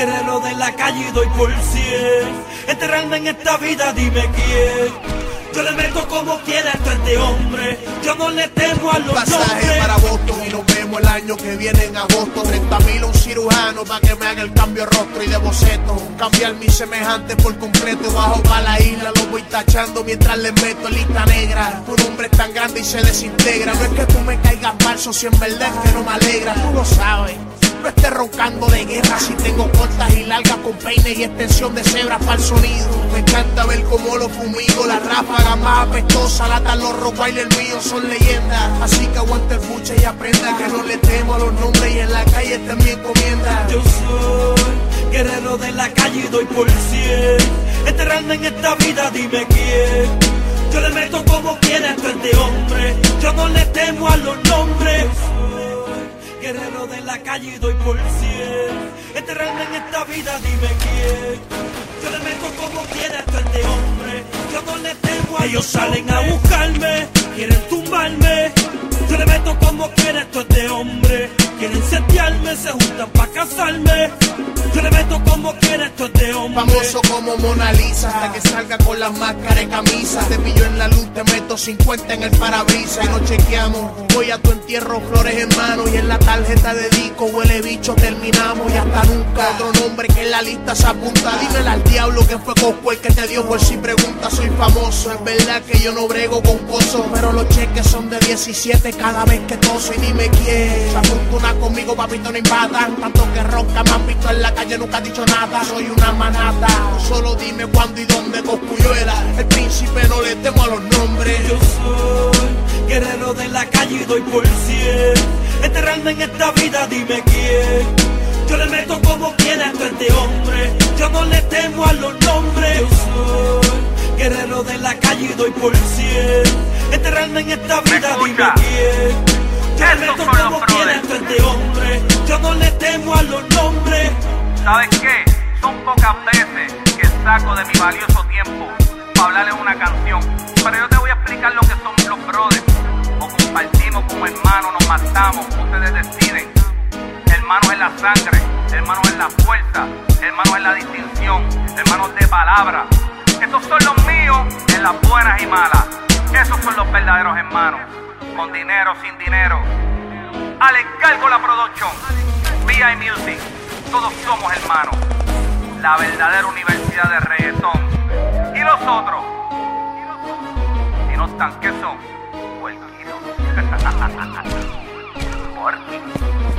guerrero de la calle y doy por cien. Enterrarme en esta vida, dime quién. Yo le como quiera esto es de hombre. Yo no le temo a los Pasaje para Boston y nos vemos el año que viene en agosto. 30 mil un cirujano para que me haga el cambio de rostro y de boceto. Cambiar mis semejantes por completo. Bajo para la isla, lo voy tachando mientras le meto en lista negra. Tu nombre es tan grande y se desintegra. No es que tú me caigas falso, si en verdad es que no me alegra. Tú lo sabes. No estés roncando de guerra si tengo cortas y largas con peine y extensión de cebra para el sonido. Me encanta ver cómo lo fumigo, la ráfaga más apestosa, lata los rottweiler míos son leyendas. Así que aguanta el buche y aprenda que no le temo a los nombres y en la calle mi encomienda. Yo soy guerrero de la calle y doy por cien. Enterrarme en esta vida, dime quién. De la calle y doy por cien. Enterrarme en esta vida, dime quién. Yo le meto como quiera, esto es de hombre. Yo no le temo a Ellos salen a buscarme, quieren tumbarme. Yo le meto como quiera, esto es de hombre. Quieren setearme, se juntan pa' casarme. Yo como quiera, esto es de hombre. Famoso como Mona Lisa, hasta que salga con las máscaras y camisas. Te pillo en la luz, te meto 50 en el parabrisas y nos chequeamos. Voy a tu entierro, flores en mano y en la tarjeta de disco huele bicho, terminamos la lista se apunta. Dímele al diablo que fue Cosco que te dio por si pregunta, soy famoso. Es verdad que yo no brego con cosas, pero los cheques son de 17 cada vez que toso y dime quién. Se afortuna conmigo, papito, no impatan. Tanto que ronca, me han visto en la calle, nunca he dicho nada. Soy una manata. Solo dime cuándo y dónde Coscu yo era. El príncipe no le temo a los nombres. Yo soy guerrero de la calle y doy por cien. Enterrarme en esta vida, dime quién. Yo le meto como quiera, esto es de hombre. Yo no le temo a los nombres. Yo soy guerrero de la calle y doy por cien. Enterrarme en esta vida, dime quién. Yo le meto como quiera, brothers. esto es de hombre. Yo no le temo a los nombres. ¿Sabes qué? Son pocas veces que saco de mi valioso tiempo para hablarles una canción. Pero yo te voy a explicar lo que la sangre, hermanos en la fuerza, hermanos en la distinción, hermanos de palabra. Estos son los míos en las buenas y malas. Esos son los verdaderos hermanos. Con dinero, sin dinero. Alex Cargo la production. VI Music. Todos somos hermanos. La verdadera universidad de reggaetón. ¿Y los otros? ¿Y no están qué son? Puerquitos.